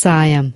siam